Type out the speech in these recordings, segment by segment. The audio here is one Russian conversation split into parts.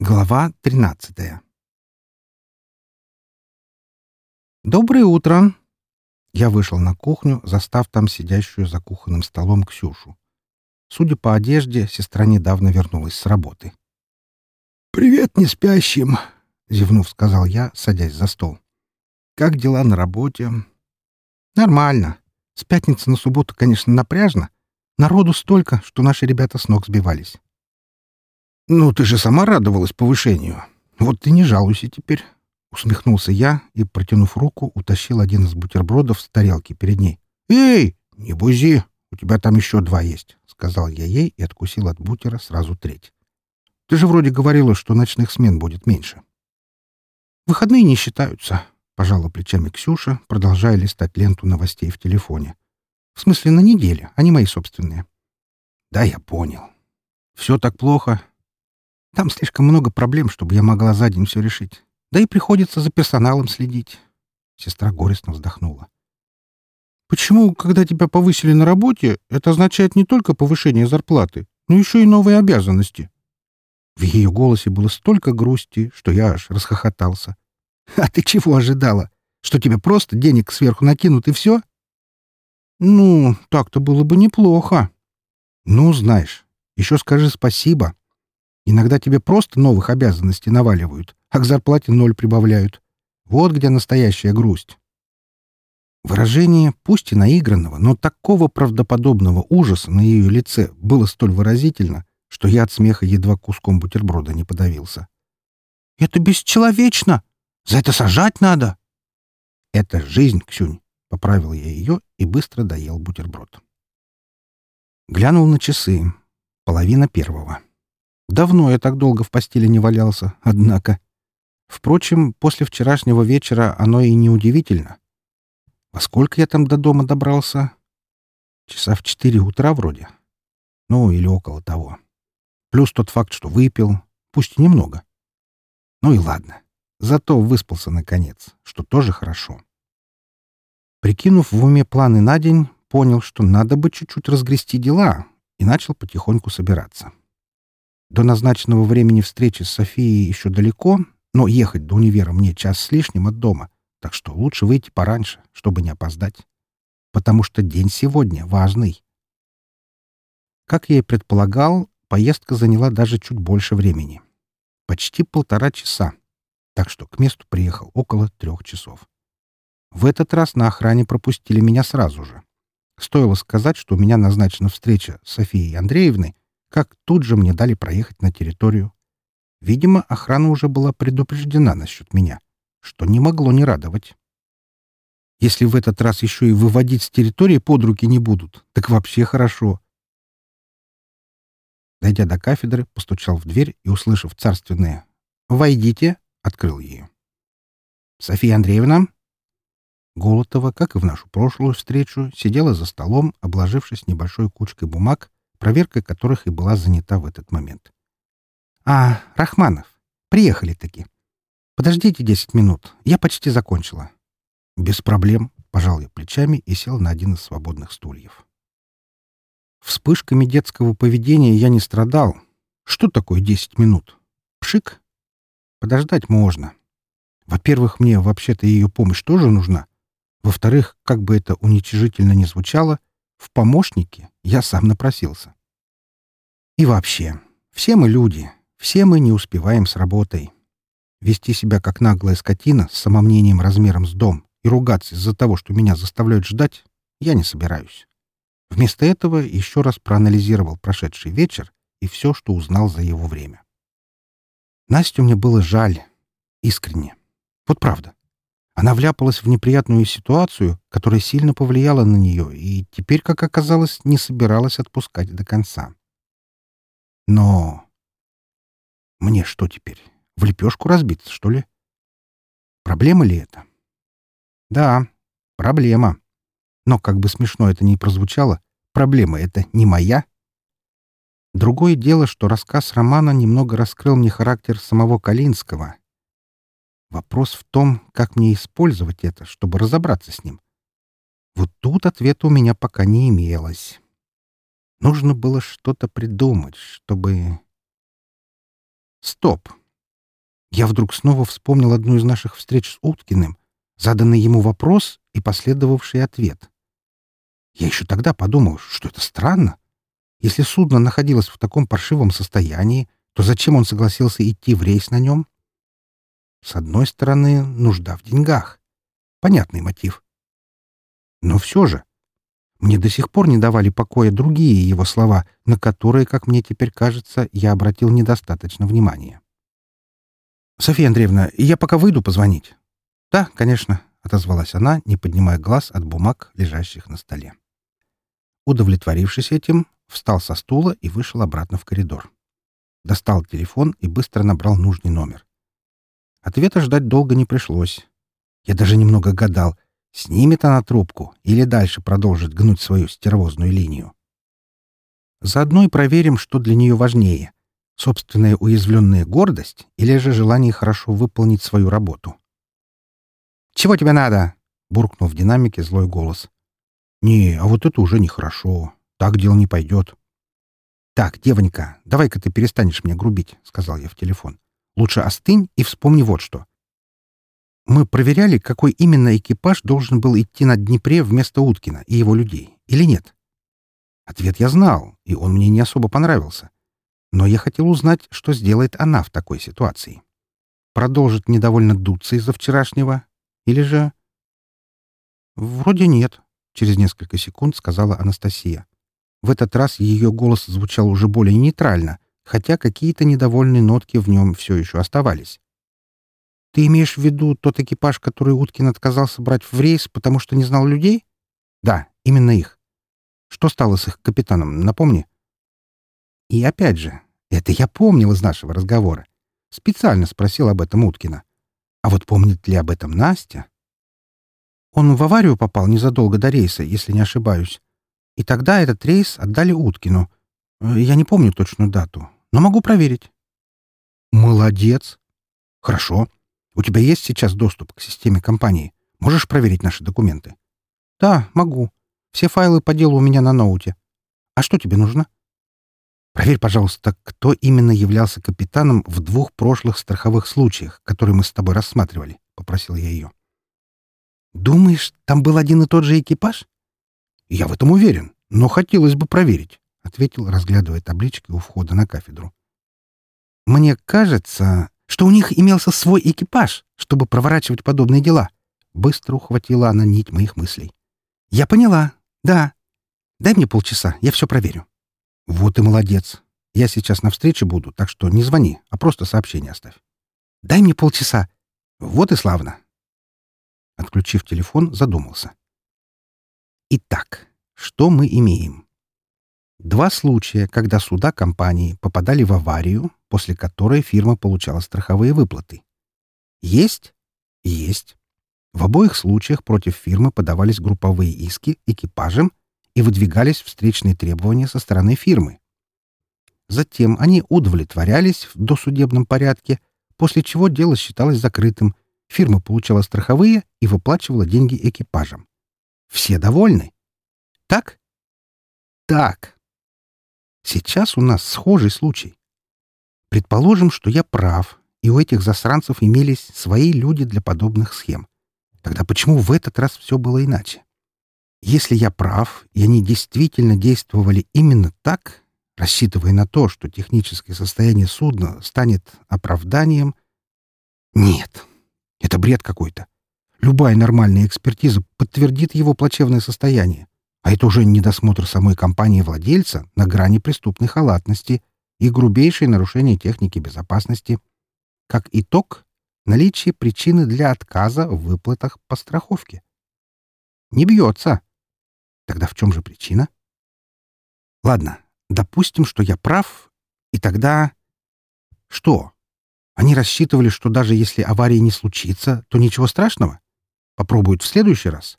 Глава 13 «Доброе утро!» Я вышел на кухню, застав там сидящую за кухонным столом Ксюшу. Судя по одежде, сестра недавно вернулась с работы. «Привет не спящим!» — зевнув, сказал я, садясь за стол. «Как дела на работе?» «Нормально. С пятницы на субботу, конечно, напряжно. Народу столько, что наши ребята с ног сбивались. «Ну, ты же сама радовалась повышению. Вот ты не жалуйся теперь». Усмехнулся я и, протянув руку, утащил один из бутербродов с тарелки перед ней. «Эй, не бузи, у тебя там еще два есть», — сказал я ей и откусил от бутера сразу треть. «Ты же вроде говорила, что ночных смен будет меньше». «Выходные не считаются», — пожала плечами Ксюша, продолжая листать ленту новостей в телефоне. «В смысле, на неделе, они мои собственные». «Да, я понял. Все так плохо. Там слишком много проблем, чтобы я могла за день все решить. Да и приходится за персоналом следить. Сестра горестно вздохнула. Почему, когда тебя повысили на работе, это означает не только повышение зарплаты, но еще и новые обязанности? В ее голосе было столько грусти, что я аж расхохотался. «А ты чего ожидала? Что тебе просто денег сверху накинут и все?» «Ну, так-то было бы неплохо». «Ну, знаешь, еще скажи спасибо. Иногда тебе просто новых обязанностей наваливают, а к зарплате ноль прибавляют. Вот где настоящая грусть. Выражение, пусть и наигранного, но такого правдоподобного ужаса на ее лице было столь выразительно, что я от смеха едва куском бутерброда не подавился. «Это бесчеловечно! За это сажать надо!» «Это жизнь, Ксюнь!» — поправил я ее и быстро доел бутерброд. Глянул на часы. Половина первого. Давно я так долго в постели не валялся, однако. Впрочем, после вчерашнего вечера оно и не удивительно. Во сколько я там до дома добрался? Часа в четыре утра вроде. Ну, или около того. Плюс тот факт, что выпил, пусть и немного. Ну и ладно. Зато выспался наконец, что тоже хорошо. Прикинув в уме планы на день, понял, что надо бы чуть-чуть разгрести дела, и начал потихоньку собираться. До назначенного времени встречи с Софией еще далеко, но ехать до универа мне час с лишним от дома, так что лучше выйти пораньше, чтобы не опоздать. Потому что день сегодня важный. Как я и предполагал, поездка заняла даже чуть больше времени. Почти полтора часа, так что к месту приехал около трех часов. В этот раз на охране пропустили меня сразу же. Стоило сказать, что у меня назначена встреча с Софией Андреевной, как тут же мне дали проехать на территорию. Видимо, охрана уже была предупреждена насчет меня, что не могло не радовать. Если в этот раз еще и выводить с территории под руки не будут, так вообще хорошо. Дойдя до кафедры, постучал в дверь и, услышав царственное «Войдите», открыл ее. «София Андреевна?» Голотова, как и в нашу прошлую встречу, сидела за столом, обложившись небольшой кучкой бумаг проверкой которых и была занята в этот момент. «А, Рахманов, приехали-таки. Подождите десять минут, я почти закончила». «Без проблем», — пожал я плечами и сел на один из свободных стульев. Вспышками детского поведения я не страдал. Что такое десять минут? Пшик? Подождать можно. Во-первых, мне вообще-то ее помощь тоже нужна. Во-вторых, как бы это уничижительно не звучало, в помощники я сам напросился. И вообще, все мы люди, все мы не успеваем с работой. Вести себя как наглая скотина с самомнением размером с дом и ругаться из-за того, что меня заставляют ждать, я не собираюсь. Вместо этого еще раз проанализировал прошедший вечер и все, что узнал за его время. Настю мне было жаль. Искренне. Вот правда. Она вляпалась в неприятную ситуацию, которая сильно повлияла на нее, и теперь, как оказалось, не собиралась отпускать до конца. Но... Мне что теперь? В лепешку разбиться, что ли? Проблема ли это? Да, проблема. Но, как бы смешно это ни прозвучало, проблема это не моя. Другое дело, что рассказ романа немного раскрыл мне характер самого Калинского — Вопрос в том, как мне использовать это, чтобы разобраться с ним. Вот тут ответа у меня пока не имелось. Нужно было что-то придумать, чтобы... Стоп. Я вдруг снова вспомнил одну из наших встреч с Уткиным, заданный ему вопрос и последовавший ответ. Я еще тогда подумал, что это странно. Если судно находилось в таком паршивом состоянии, то зачем он согласился идти в рейс на нем? С одной стороны, нужда в деньгах. Понятный мотив. Но все же, мне до сих пор не давали покоя другие его слова, на которые, как мне теперь кажется, я обратил недостаточно внимания. «Софья Андреевна, я пока выйду позвонить». «Да, конечно», — отозвалась она, не поднимая глаз от бумаг, лежащих на столе. Удовлетворившись этим, встал со стула и вышел обратно в коридор. Достал телефон и быстро набрал нужный номер. Ответа ждать долго не пришлось. Я даже немного гадал, снимет она трубку или дальше продолжит гнуть свою стервозную линию. Заодно и проверим, что для нее важнее — собственная уязвленная гордость или же желание хорошо выполнить свою работу. «Чего тебе надо?» — буркнул в динамике злой голос. «Не, а вот это уже нехорошо. Так дело не пойдет». «Так, девонька, давай-ка ты перестанешь мне грубить», — сказал я в телефон. «Лучше остынь и вспомни вот что. Мы проверяли, какой именно экипаж должен был идти на Днепре вместо Уткина и его людей, или нет? Ответ я знал, и он мне не особо понравился. Но я хотел узнать, что сделает она в такой ситуации. Продолжит недовольно дуться из-за вчерашнего? Или же... Вроде нет. Через несколько секунд сказала Анастасия. В этот раз ее голос звучал уже более нейтрально, хотя какие-то недовольные нотки в нем все еще оставались. «Ты имеешь в виду тот экипаж, который Уткин отказался брать в рейс, потому что не знал людей?» «Да, именно их. Что стало с их капитаном, напомни?» И опять же, это я помнил из нашего разговора. Специально спросил об этом Уткина. А вот помнит ли об этом Настя? Он в аварию попал незадолго до рейса, если не ошибаюсь. И тогда этот рейс отдали Уткину. Э, я не помню точную дату, но могу проверить. Молодец. Хорошо. У тебя есть сейчас доступ к системе компании? Можешь проверить наши документы? Да, могу. Все файлы по делу у меня на ноуте. А что тебе нужно? Проверь, пожалуйста, кто именно являлся капитаном в двух прошлых страховых случаях, которые мы с тобой рассматривали, — попросил я ее. «Думаешь, там был один и тот же экипаж?» «Я в этом уверен, но хотелось бы проверить», — ответил, разглядывая таблички у входа на кафедру. «Мне кажется, что у них имелся свой экипаж, чтобы проворачивать подобные дела». Быстро ухватила она нить моих мыслей. «Я поняла. Да. Дай мне полчаса, я все проверю». «Вот и молодец. Я сейчас на встрече буду, так что не звони, а просто сообщение оставь». «Дай мне полчаса». «Вот и славно. Отключив телефон, задумался. Итак, что мы имеем? Два случая, когда суда компании попадали в аварию, после которой фирма получала страховые выплаты. Есть? Есть. В обоих случаях против фирмы подавались групповые иски экипажем и выдвигались встречные требования со стороны фирмы. Затем они удовлетворялись в досудебном порядке, после чего дело считалось закрытым, Фирма получала страховые и выплачивала деньги экипажам. Все довольны? Так? Так. Сейчас у нас схожий случай. Предположим, что я прав, и у этих засранцев имелись свои люди для подобных схем. Тогда почему в этот раз все было иначе? Если я прав, и они действительно действовали именно так, рассчитывая на то, что техническое состояние судна станет оправданием... Нет, это бред какой-то. Любая нормальная экспертиза подтвердит его плачевное состояние. А это уже недосмотр самой компании-владельца на грани преступной халатности и грубейшее нарушение техники безопасности. Как итог, наличие причины для отказа в выплатах по страховке. Не бьется. Тогда в чем же причина? Ладно, допустим, что я прав, и тогда... Что? Они рассчитывали, что даже если аварии не случится, то ничего страшного. Попробуют в следующий раз.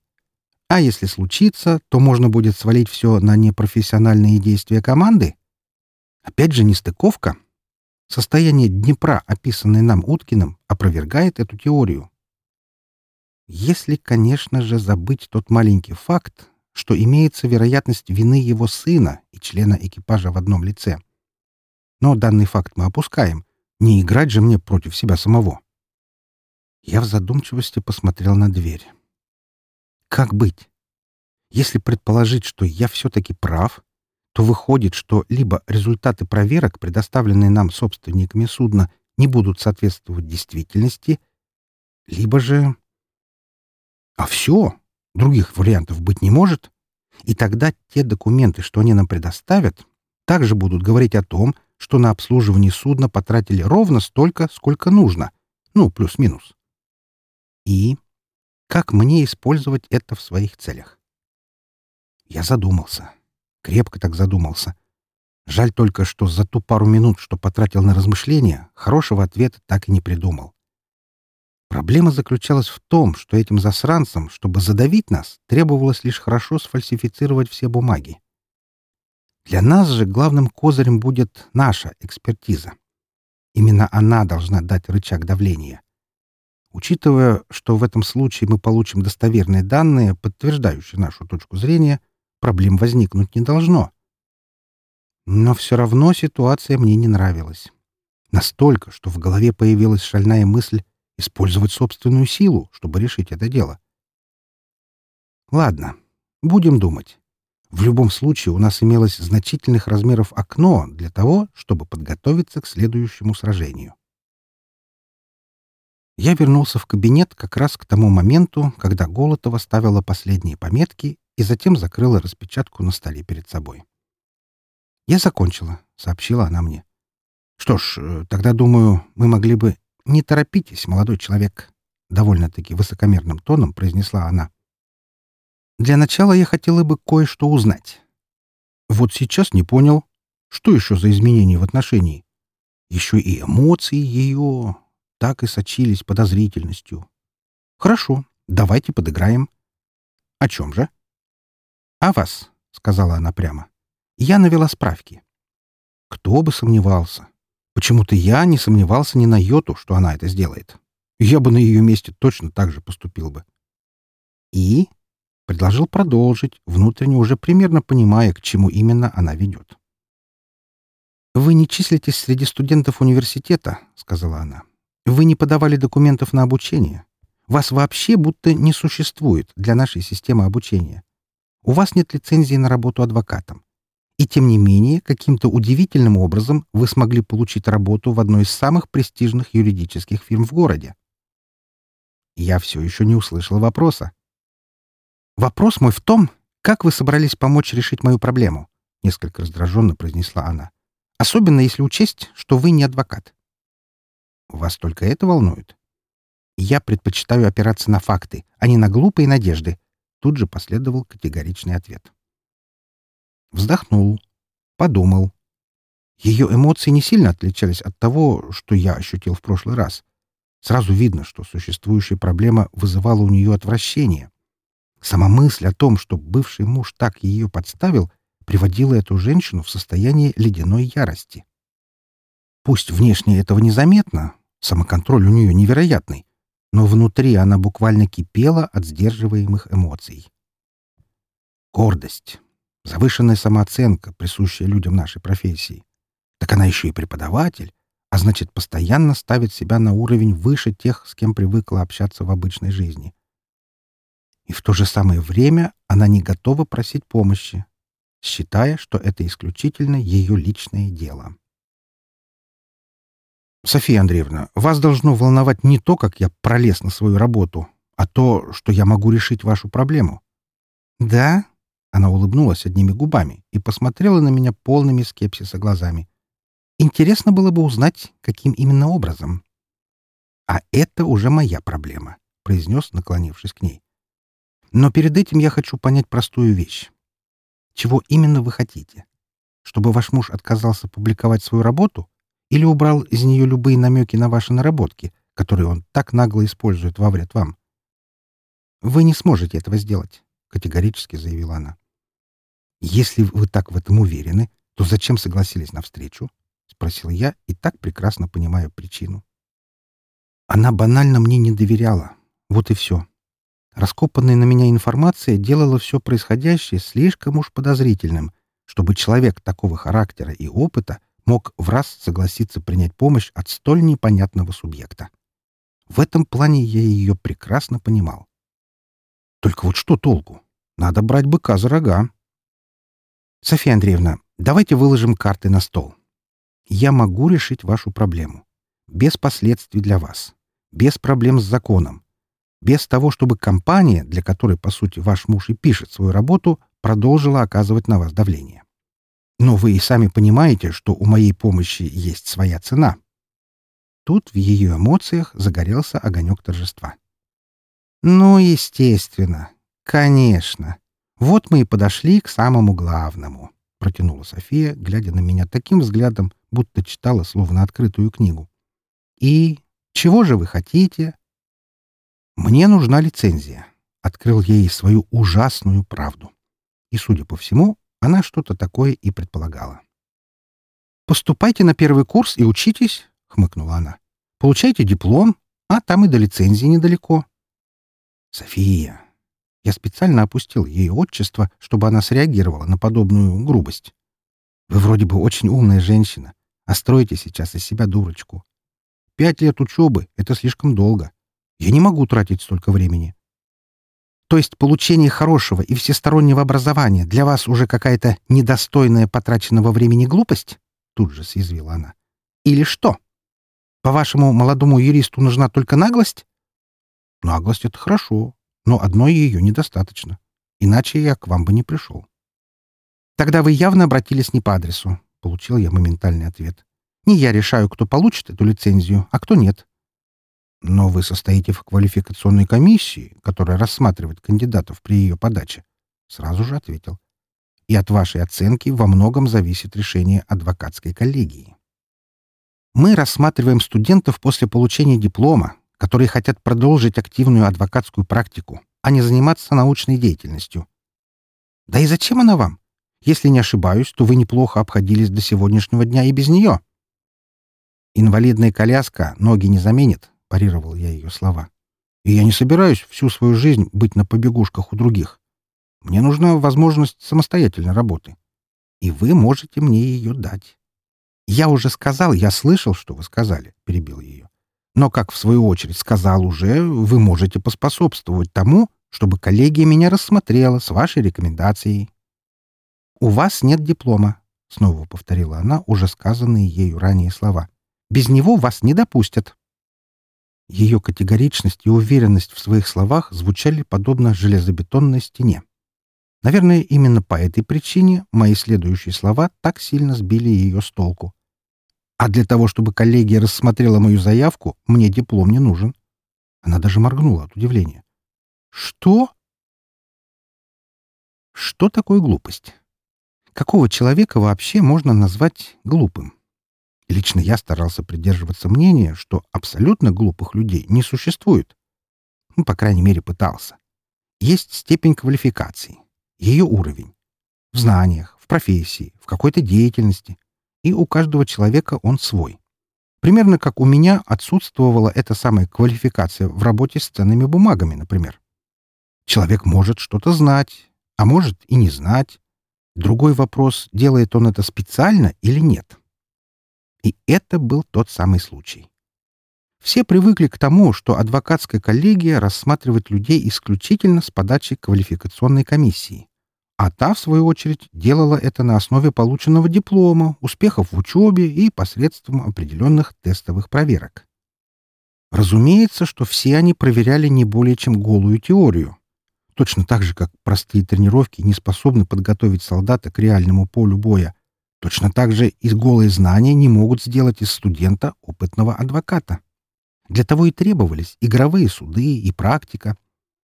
А если случится, то можно будет свалить все на непрофессиональные действия команды. Опять же нестыковка. Состояние Днепра, описанное нам Уткиным, опровергает эту теорию. Если, конечно же, забыть тот маленький факт, что имеется вероятность вины его сына и члена экипажа в одном лице. Но данный факт мы опускаем, Не играть же мне против себя самого. Я в задумчивости посмотрел на дверь. Как быть? Если предположить, что я все-таки прав, то выходит, что либо результаты проверок, предоставленные нам собственниками судна, не будут соответствовать действительности, либо же... А все, других вариантов быть не может. И тогда те документы, что они нам предоставят, также будут говорить о том, что на обслуживание судна потратили ровно столько, сколько нужно. Ну, плюс-минус. И как мне использовать это в своих целях? Я задумался. Крепко так задумался. Жаль только, что за ту пару минут, что потратил на размышления, хорошего ответа так и не придумал. Проблема заключалась в том, что этим засранцам, чтобы задавить нас, требовалось лишь хорошо сфальсифицировать все бумаги. Для нас же главным козырем будет наша экспертиза. Именно она должна дать рычаг давления. Учитывая, что в этом случае мы получим достоверные данные, подтверждающие нашу точку зрения, проблем возникнуть не должно. Но все равно ситуация мне не нравилась. Настолько, что в голове появилась шальная мысль использовать собственную силу, чтобы решить это дело. Ладно, будем думать. В любом случае у нас имелось значительных размеров окно для того, чтобы подготовиться к следующему сражению. Я вернулся в кабинет как раз к тому моменту, когда Голотова ставила последние пометки и затем закрыла распечатку на столе перед собой. «Я закончила», — сообщила она мне. «Что ж, э, тогда, думаю, мы могли бы «Не торопитесь, молодой человек», — довольно-таки высокомерным тоном произнесла она. «Для начала я хотела бы кое-что узнать. Вот сейчас не понял, что еще за изменения в отношении. Еще и эмоции ее так и сочились подозрительностью. Хорошо, давайте подыграем. О чем же? О вас, — сказала она прямо. Я навела справки. Кто бы сомневался. Почему-то я не сомневался ни на йоту, что она это сделает. Я бы на ее месте точно так же поступил бы. И предложил продолжить, внутренне уже примерно понимая, к чему именно она ведет. «Вы не числитесь среди студентов университета», — сказала она. «Вы не подавали документов на обучение. Вас вообще будто не существует для нашей системы обучения. У вас нет лицензии на работу адвокатом. И тем не менее, каким-то удивительным образом вы смогли получить работу в одной из самых престижных юридических фирм в городе. Я все еще не услышал вопроса. «Вопрос мой в том, как вы собрались помочь решить мою проблему?» — несколько раздраженно произнесла она. «Особенно если учесть, что вы не адвокат». «Вас только это волнует?» «Я предпочитаю опираться на факты, а не на глупые надежды», — тут же последовал категоричный ответ. Вздохнул. Подумал. Ее эмоции не сильно отличались от того, что я ощутил в прошлый раз. Сразу видно, что существующая проблема вызывала у нее отвращение. Сама мысль о том, что бывший муж так ее подставил, приводила эту женщину в состояние ледяной ярости. Пусть внешне этого незаметно, самоконтроль у нее невероятный, но внутри она буквально кипела от сдерживаемых эмоций. Гордость, Завышенная самооценка, присущая людям нашей профессии. Так она еще и преподаватель, а значит, постоянно ставит себя на уровень выше тех, с кем привыкла общаться в обычной жизни. И в то же самое время она не готова просить помощи, считая, что это исключительно ее личное дело. «София Андреевна, вас должно волновать не то, как я пролез на свою работу, а то, что я могу решить вашу проблему». «Да?» Она улыбнулась одними губами и посмотрела на меня полными скепсиса глазами. Интересно было бы узнать, каким именно образом. «А это уже моя проблема», — произнес, наклонившись к ней. «Но перед этим я хочу понять простую вещь. Чего именно вы хотите? Чтобы ваш муж отказался публиковать свою работу или убрал из нее любые намеки на ваши наработки, которые он так нагло использует во вред вам?» «Вы не сможете этого сделать», — категорически заявила она. «Если вы так в этом уверены, то зачем согласились на встречу?» — спросил я и так прекрасно понимаю причину. Она банально мне не доверяла. Вот и все. Раскопанная на меня информация делала все происходящее слишком уж подозрительным, чтобы человек такого характера и опыта мог в раз согласиться принять помощь от столь непонятного субъекта. В этом плане я ее прекрасно понимал. Только вот что толку? Надо брать быка за рога. Софья Андреевна, давайте выложим карты на стол. Я могу решить вашу проблему. Без последствий для вас. Без проблем с законом. Без того, чтобы компания, для которой, по сути, ваш муж и пишет свою работу, продолжила оказывать на вас давление. Но вы и сами понимаете, что у моей помощи есть своя цена. Тут в ее эмоциях загорелся огонек торжества. Ну, естественно. Конечно. Вот мы и подошли к самому главному, протянула София, глядя на меня таким взглядом, будто читала словно открытую книгу. И чего же вы хотите? Мне нужна лицензия. Открыл ей свою ужасную правду. И, судя по всему, она что-то такое и предполагала. «Поступайте на первый курс и учитесь», — хмыкнула она. «Получайте диплом, а там и до лицензии недалеко». «София». Я специально опустил ей отчество, чтобы она среагировала на подобную грубость. «Вы вроде бы очень умная женщина, а строите сейчас из себя дурочку. Пять лет учебы — это слишком долго. Я не могу тратить столько времени. То есть получение хорошего и всестороннего образования для вас уже какая-то недостойная потраченного времени глупость? Тут же съязвила она. Или что? По-вашему, молодому юристу нужна только наглость? Наглость — это хорошо, но одной ее недостаточно. Иначе я к вам бы не пришел. Тогда вы явно обратились не по адресу, — получил я моментальный ответ. Не я решаю, кто получит эту лицензию, а кто нет. Но вы состоите в квалификационной комиссии, которая рассматривает кандидатов при ее подаче. Сразу же ответил. И от вашей оценки во многом зависит решение адвокатской коллегии. Мы рассматриваем студентов после получения диплома, которые хотят продолжить активную адвокатскую практику, а не заниматься научной деятельностью. Да и зачем она вам? Если не ошибаюсь, то вы неплохо обходились до сегодняшнего дня и без нее. Инвалидная коляска ноги не заменит, — парировал я ее слова. «И я не собираюсь всю свою жизнь быть на побегушках у других. Мне нужна возможность самостоятельной работы. И вы можете мне ее дать». «Я уже сказал, я слышал, что вы сказали», — перебил ее. «Но, как в свою очередь сказал уже, вы можете поспособствовать тому, чтобы коллегия меня рассмотрела с вашей рекомендацией». «У вас нет диплома», — снова повторила она уже сказанные ею ранее слова. «Без него вас не допустят». Ее категоричность и уверенность в своих словах звучали подобно железобетонной стене. Наверное, именно по этой причине мои следующие слова так сильно сбили ее с толку. А для того, чтобы коллегия рассмотрела мою заявку, мне диплом не нужен. Она даже моргнула от удивления. «Что?» Что такое глупость? Какого человека вообще можно назвать глупым? Лично я старался придерживаться мнения, что абсолютно глупых людей не существует. Ну, по крайней мере, пытался. Есть степень квалификации, ее уровень. В знаниях, в профессии, в какой-то деятельности. И у каждого человека он свой. Примерно как у меня отсутствовала эта самая квалификация в работе с ценными бумагами, например. Человек может что-то знать, а может и не знать. Другой вопрос, делает он это специально или нет. И это был тот самый случай. Все привыкли к тому, что адвокатская коллегия рассматривает людей исключительно с подачи квалификационной комиссии. А та, в свою очередь, делала это на основе полученного диплома, успехов в учебе и посредством определенных тестовых проверок. Разумеется, что все они проверяли не более чем голую теорию. Точно так же, как простые тренировки не способны подготовить солдата к реальному полю боя, Точно так же и голые знания не могут сделать из студента опытного адвоката. Для того и требовались игровые суды и практика,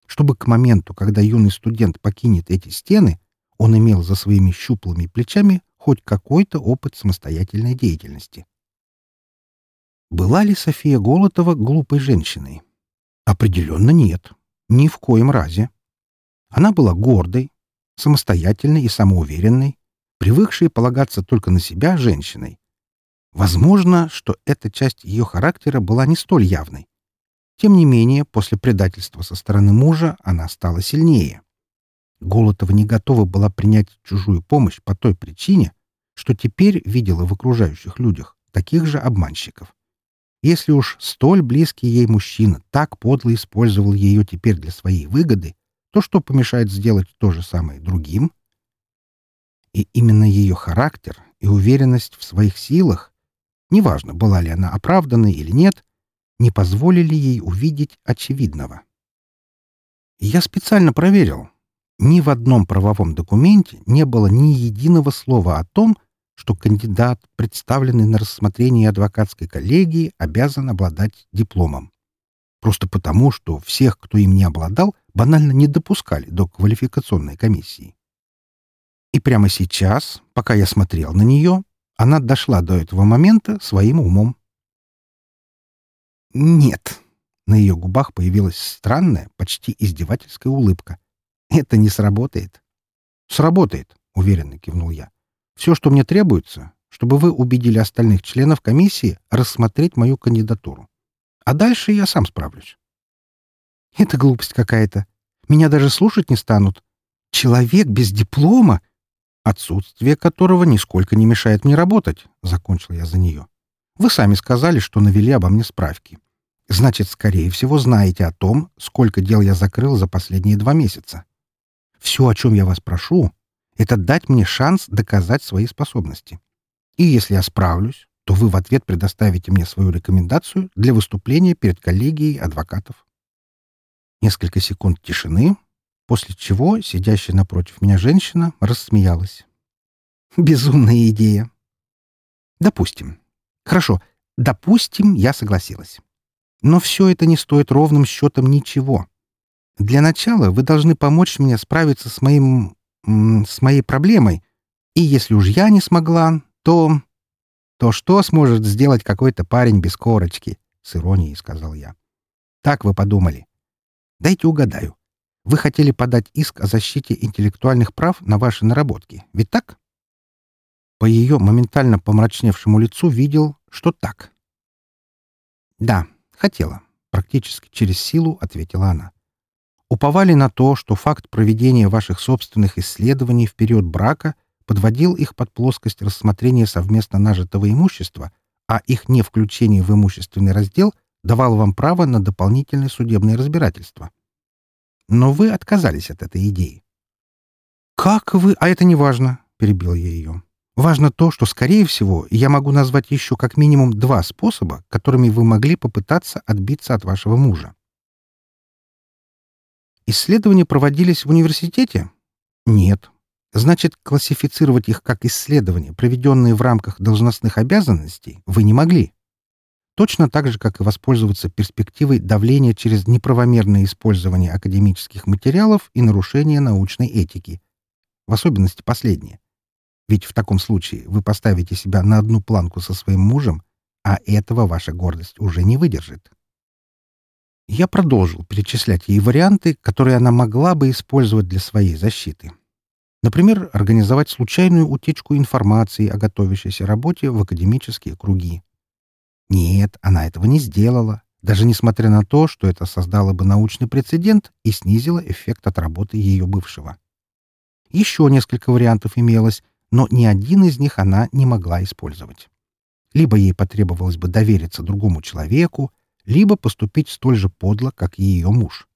чтобы к моменту, когда юный студент покинет эти стены, он имел за своими щуплыми плечами хоть какой-то опыт самостоятельной деятельности. Была ли София Голотова глупой женщиной? Определенно нет. Ни в коем разе. Она была гордой, самостоятельной и самоуверенной, привыкшей полагаться только на себя женщиной. Возможно, что эта часть ее характера была не столь явной. Тем не менее, после предательства со стороны мужа она стала сильнее. Голотова не готова была принять чужую помощь по той причине, что теперь видела в окружающих людях таких же обманщиков. Если уж столь близкий ей мужчина так подло использовал ее теперь для своей выгоды, то что помешает сделать то же самое другим? И именно ее характер и уверенность в своих силах, неважно, была ли она оправданной или нет, не позволили ей увидеть очевидного. Я специально проверил. Ни в одном правовом документе не было ни единого слова о том, что кандидат, представленный на рассмотрение адвокатской коллегии, обязан обладать дипломом. Просто потому, что всех, кто им не обладал, банально не допускали до квалификационной комиссии. И прямо сейчас, пока я смотрел на нее, она дошла до этого момента своим умом. «Нет». На ее губах появилась странная, почти издевательская улыбка. «Это не сработает». «Сработает», — уверенно кивнул я. Все, что мне требуется, чтобы вы убедили остальных членов комиссии рассмотреть мою кандидатуру. А дальше я сам справлюсь. Это глупость какая-то. Меня даже слушать не станут. Человек без диплома, отсутствие которого нисколько не мешает мне работать, — закончил я за нее. Вы сами сказали, что навели обо мне справки. Значит, скорее всего, знаете о том, сколько дел я закрыл за последние два месяца. Все, о чем я вас прошу, это дать мне шанс доказать свои способности. И если я справлюсь, то вы в ответ предоставите мне свою рекомендацию для выступления перед коллегией адвокатов. Несколько секунд тишины, после чего сидящая напротив меня женщина рассмеялась. Безумная идея. Допустим. Хорошо, допустим, я согласилась. Но все это не стоит ровным счетом ничего. Для начала вы должны помочь мне справиться с моим с моей проблемой. И если уж я не смогла, то... То что сможет сделать какой-то парень без корочки? С иронией сказал я. Так вы подумали. Дайте угадаю. Вы хотели подать иск о защите интеллектуальных прав на ваши наработки, ведь так? По ее моментально помрачневшему лицу видел, что так. «Да, хотела», — практически через силу ответила она уповали на то, что факт проведения ваших собственных исследований в период брака подводил их под плоскость рассмотрения совместно нажитого имущества, а их не включение в имущественный раздел давало вам право на дополнительное судебное разбирательство. Но вы отказались от этой идеи. «Как вы? А это не важно», — перебил я ее. «Важно то, что, скорее всего, я могу назвать еще как минимум два способа, которыми вы могли попытаться отбиться от вашего мужа. Исследования проводились в университете? Нет. Значит, классифицировать их как исследования, проведенные в рамках должностных обязанностей, вы не могли. Точно так же, как и воспользоваться перспективой давления через неправомерное использование академических материалов и нарушение научной этики. В особенности последнее. Ведь в таком случае вы поставите себя на одну планку со своим мужем, а этого ваша гордость уже не выдержит. Я продолжил перечислять ей варианты, которые она могла бы использовать для своей защиты. Например, организовать случайную утечку информации о готовящейся работе в академические круги. Нет, она этого не сделала, даже несмотря на то, что это создало бы научный прецедент и снизило эффект от работы ее бывшего. Еще несколько вариантов имелось, но ни один из них она не могла использовать. Либо ей потребовалось бы довериться другому человеку, либо поступить столь же подло, как и ее муж.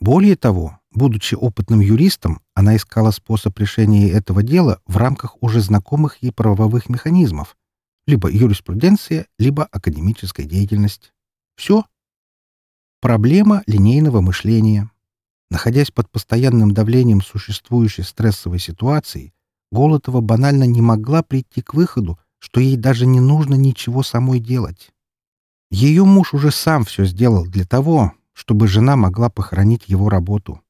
Более того, будучи опытным юристом, она искала способ решения этого дела в рамках уже знакомых ей правовых механизмов, либо юриспруденция, либо академическая деятельность. Все. Проблема линейного мышления. Находясь под постоянным давлением существующей стрессовой ситуации, Голотова банально не могла прийти к выходу, что ей даже не нужно ничего самой делать. Ее муж уже сам все сделал для того, чтобы жена могла похоронить его работу.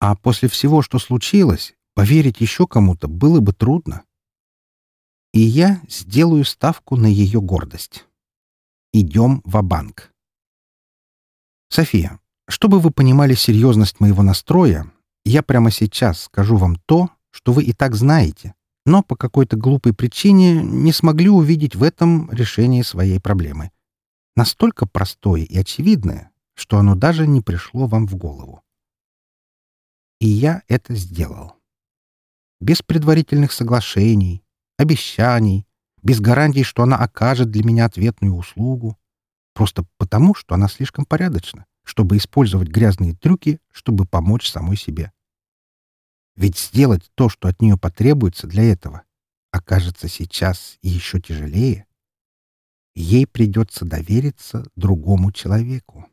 А после всего, что случилось, поверить еще кому-то было бы трудно. И я сделаю ставку на ее гордость. Идем в банк София, чтобы вы понимали серьезность моего настроя, я прямо сейчас скажу вам то, что вы и так знаете, но по какой-то глупой причине не смогли увидеть в этом решение своей проблемы настолько простое и очевидное, что оно даже не пришло вам в голову. И я это сделал. Без предварительных соглашений, обещаний, без гарантий, что она окажет для меня ответную услугу. Просто потому, что она слишком порядочна, чтобы использовать грязные трюки, чтобы помочь самой себе. Ведь сделать то, что от нее потребуется для этого, окажется сейчас еще тяжелее. Ей придется довериться другому человеку.